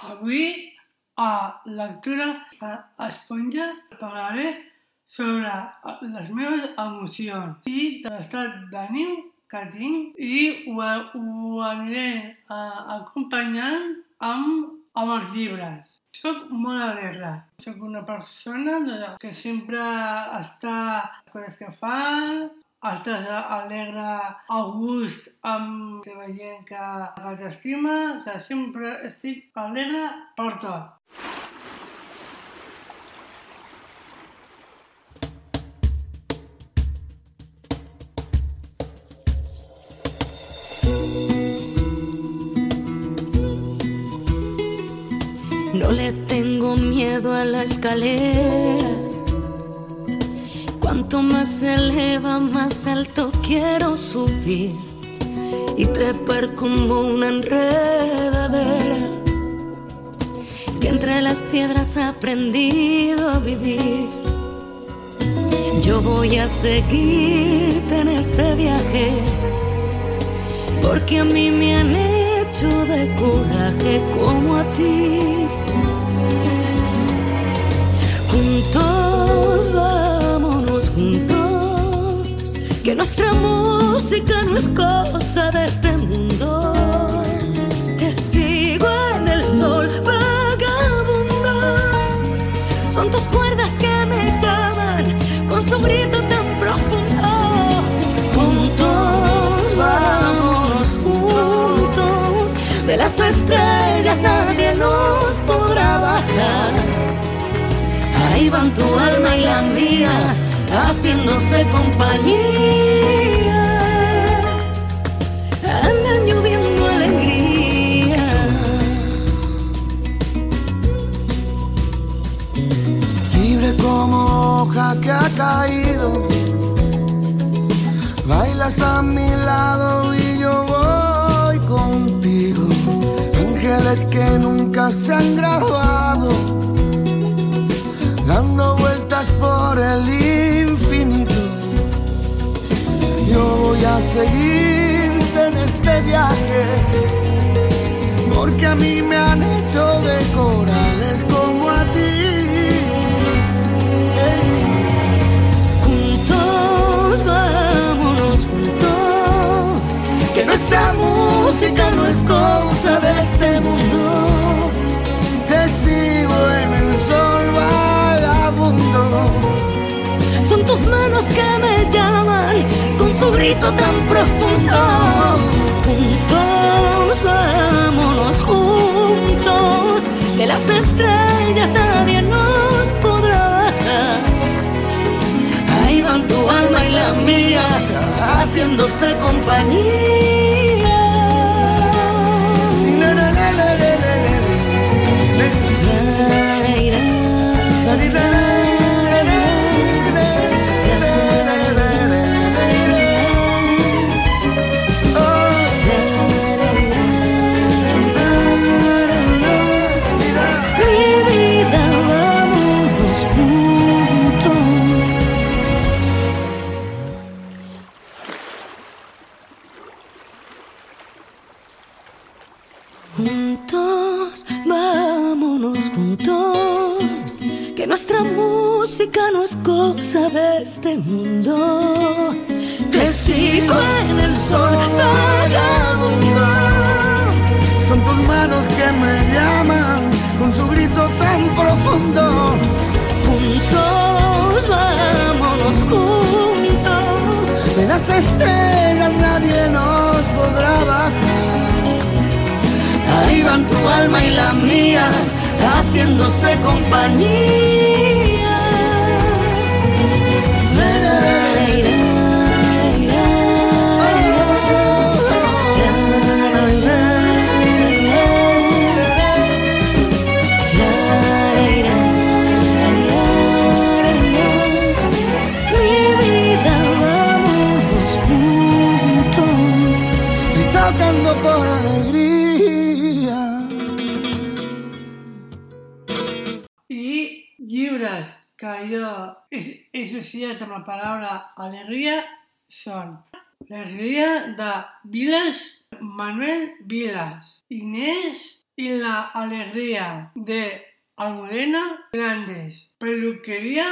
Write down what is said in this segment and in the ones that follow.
Avui, a lectura a Esponja, parlaré sobre les meves emocions i de l'estat d'ànim que tinc i ho, ho aniré uh, acompanyant amb, amb els llibres. Soc molt alegre. Soc una persona que sempre està les coses que fa, estàs alegre, a gust amb teva gent que, que t'estima, sigui, sempre estic. No le tengo miedo a la escalera. Cuanto más se eleva, más alto quiero subir y trepar como una enredadera que entre las piedras ha aprendido a vivir. Yo voy a seguirte en este viaje porque a mí me han hecho de coraje como a ti. Ahí van tu alma y la mía, haciéndose compañía. Andan lloviendo alegría. libre como hoja que ha caído. Bailas a mi lado y Que nunca se han graduado, dando vueltas por el infinito. Yo voy a seguirte en este viaje, porque a mí me han hecho de corales como a ti. Juntos, vámonos juntos, que nuestra música no es cosa de este mundo. Que me llaman con su grito tan profundo. Juntos, vámonos juntos, de las estrellas nadie nos podrá. Ahí van tu alma y la mía, haciéndose compañía. Le, le, le, juntos, que nuestra música no es cosa de este mundo. Te sigo en el sol, vagabundo. Son tus manos que me llaman con su grito tan profundo. Juntos, vámonos juntos. De las estrellas nadie nos podrá bajar. Ahí van tu alma y la mía, haciéndose compañía. He associat amb la paraula alegria són L'alegria de Viles, Manuel Vilas, Inés y la alegría de Almudena Grandes. Peluquería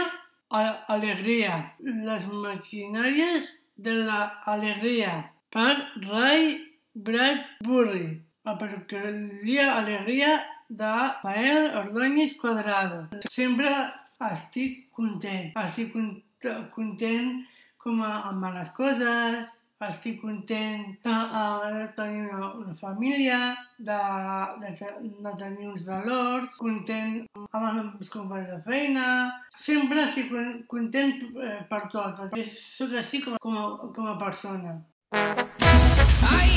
Alegría. Las maquinarias de la alegría. Per Ray Bradbury. La peluqueria Alegria de Pael Ordóñez Quadrado. Sempre estic content. Estic content com a, amb les coses, estic content de, de tenir una, una família, de, de, de tenir uns valors, content amb els meus companys de feina. Sempre estic content eh, per tot, perquè sóc així com, com, a, com a persona. Ai!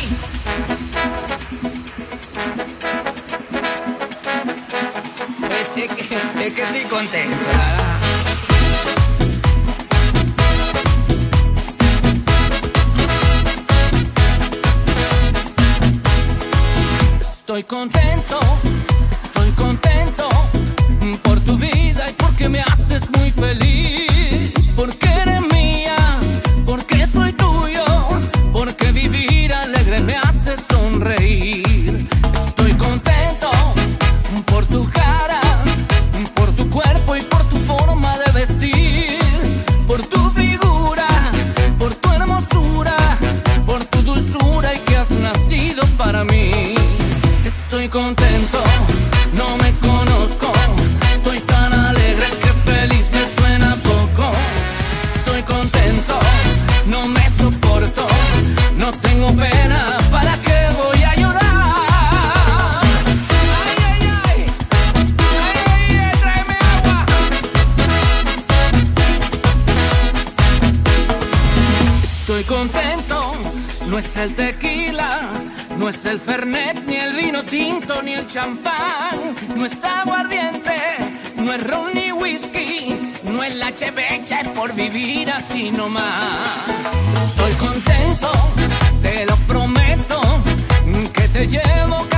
Es que, es que estoy contenta. Estoy contento, el tequila, no es el fernet, ni el vino tinto, ni el champán, no es aguardiente, no es ron ni whisky, no es la chevecha por vivir así nomás. Estoy contento, te lo prometo, que te llevo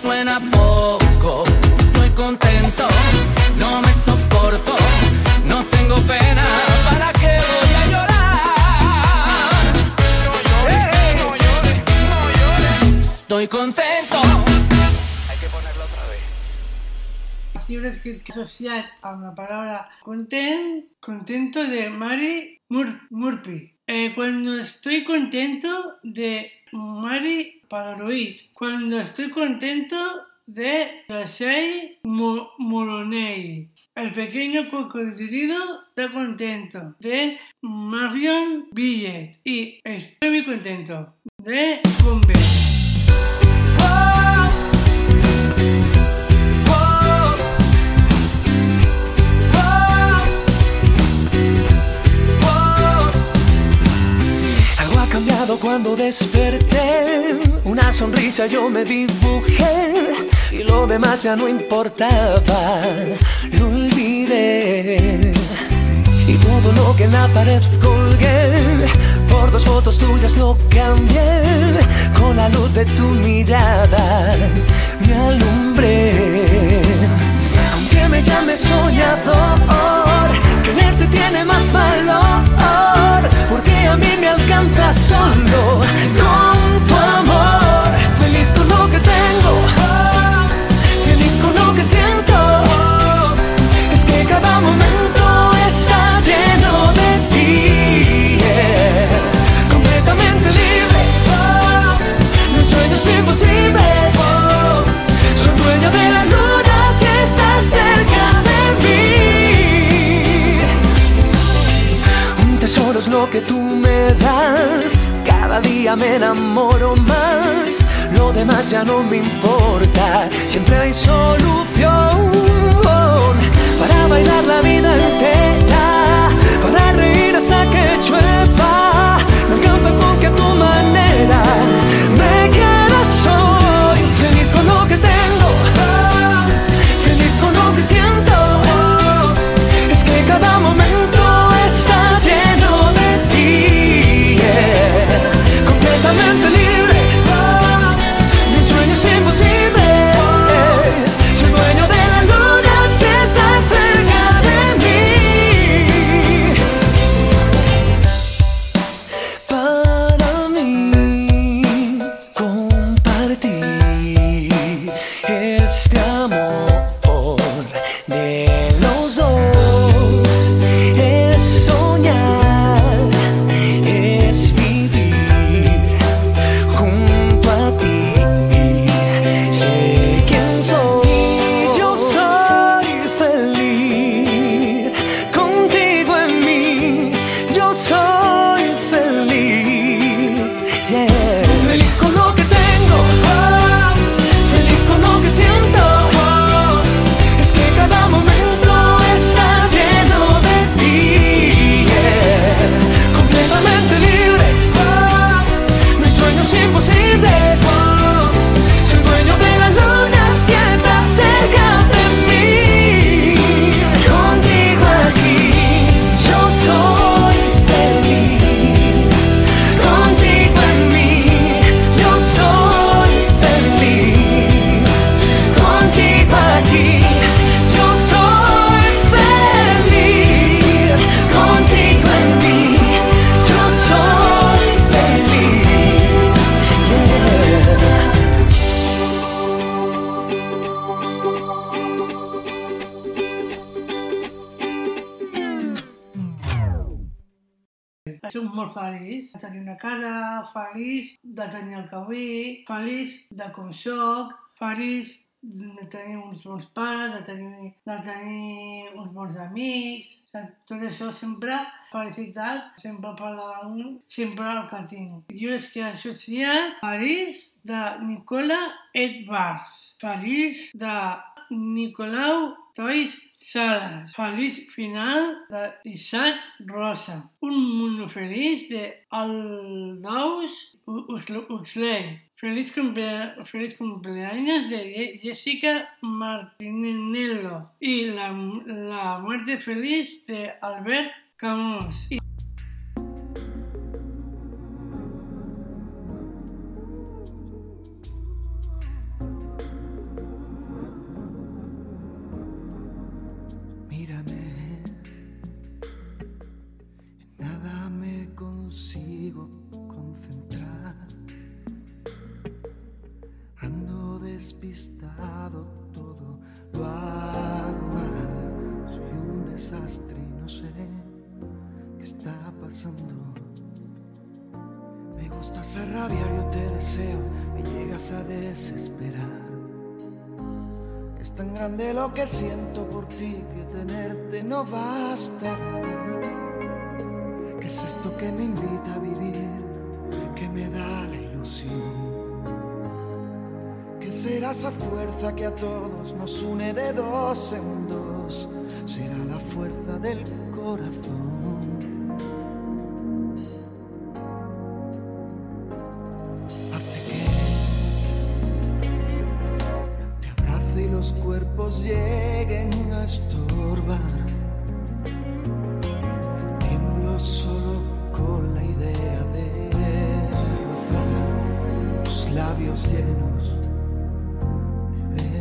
suena poco. Estoy contento, no me soporto. No tengo pena, ¿para qué voy a llorar? No llores, no llores, no llores. Estoy contento. Hay que ponerlo otra vez. Llibres que, que associat amb la paraula content, contento de Mari Mur Murphy. Eh, cuando estoy contento de Mari Polaroid. Cuando estoy contento de Yasei Mo- Moroney. El pequeño cocodrilo está contento de Marion Billet. Y estoy muy contento de Bombe. Cuando desperté, una sonrisa yo me dibujé y lo demás ya no importaba, lo olvidé. y todo lo que en la pared colgué. Por dos fotos tuyas lo cambié, con la luz de tu mirada me alumbré. Aunque me llame soñador, quererte tiene más valor, porque a mí me alcanza solo demás ya no me importa. Siempre hay solución molt feliç de tenir una casa, feliç de tenir el que vull, feliç de com soc, feliç de tenir uns bons pares, de tenir, de tenir uns bons amics, de tot això sempre felicitat, sempre per davant, sempre el que tinc. Llibres que he associat, Feliç de Nicola Edvars, Feliç de Nicolau Tois Salas, Feliç final de Isaac Rosa, Un mundo feliz de Aldous Huxley, Feliz, cumplea- feliz cumpleaños de Jessica Martinello. Y la, la muerte feliz de Albert Camus. Mírame, en nada me consigo concentrar. Ando despistado, todo lo hago mal. Soy un desastre y no sé qué está pasando. Me gustas a rabiar, yo te deseo, me llegas a desesperar. Tan grande lo que siento por ti que tenerte no basta. ¿Qué es esto que me invita a vivir? Que me da la ilusión. ¿Qué será esa fuerza que a todos nos une de dos en dos? Será la fuerza del corazón.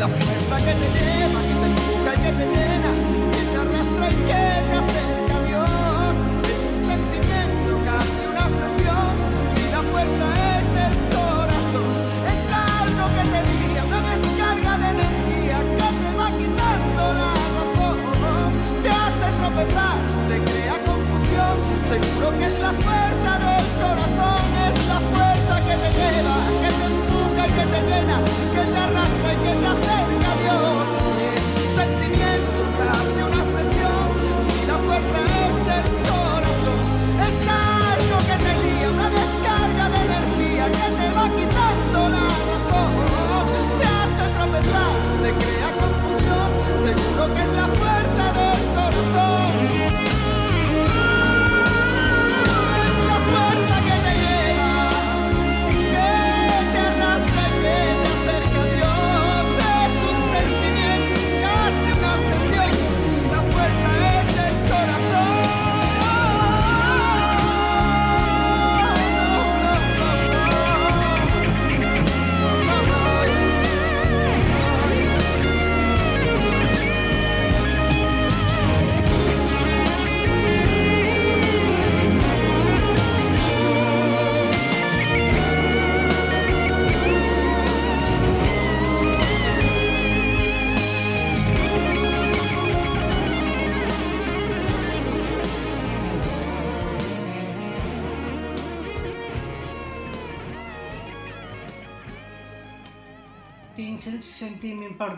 La fuerza que te lleva, que te empuja y que te llena,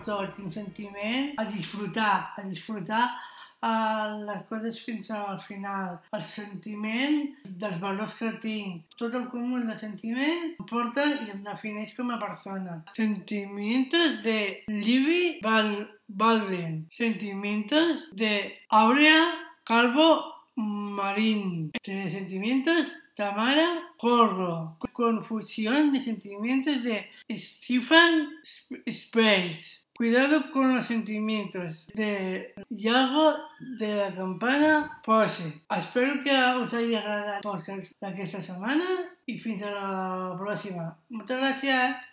tot, tinc sentiment a disfrutar, a disfrutar a les coses fins al final, el sentiment dels valors que tinc, tot el comú de sentiment em porta i em defineix com a persona. Sentimientos de Libby Valden, sentimientos de Aurea Calvo Marín, sentimientos Tamara Jorro, confusión de sentimientos de Stephen Sp- Space. Cuidado con los sentimientos de Iago de la Campana Pose. Espero que us hagi agradat el podcast d'aquesta setmana i fins a la pròxima. Moltes gràcies!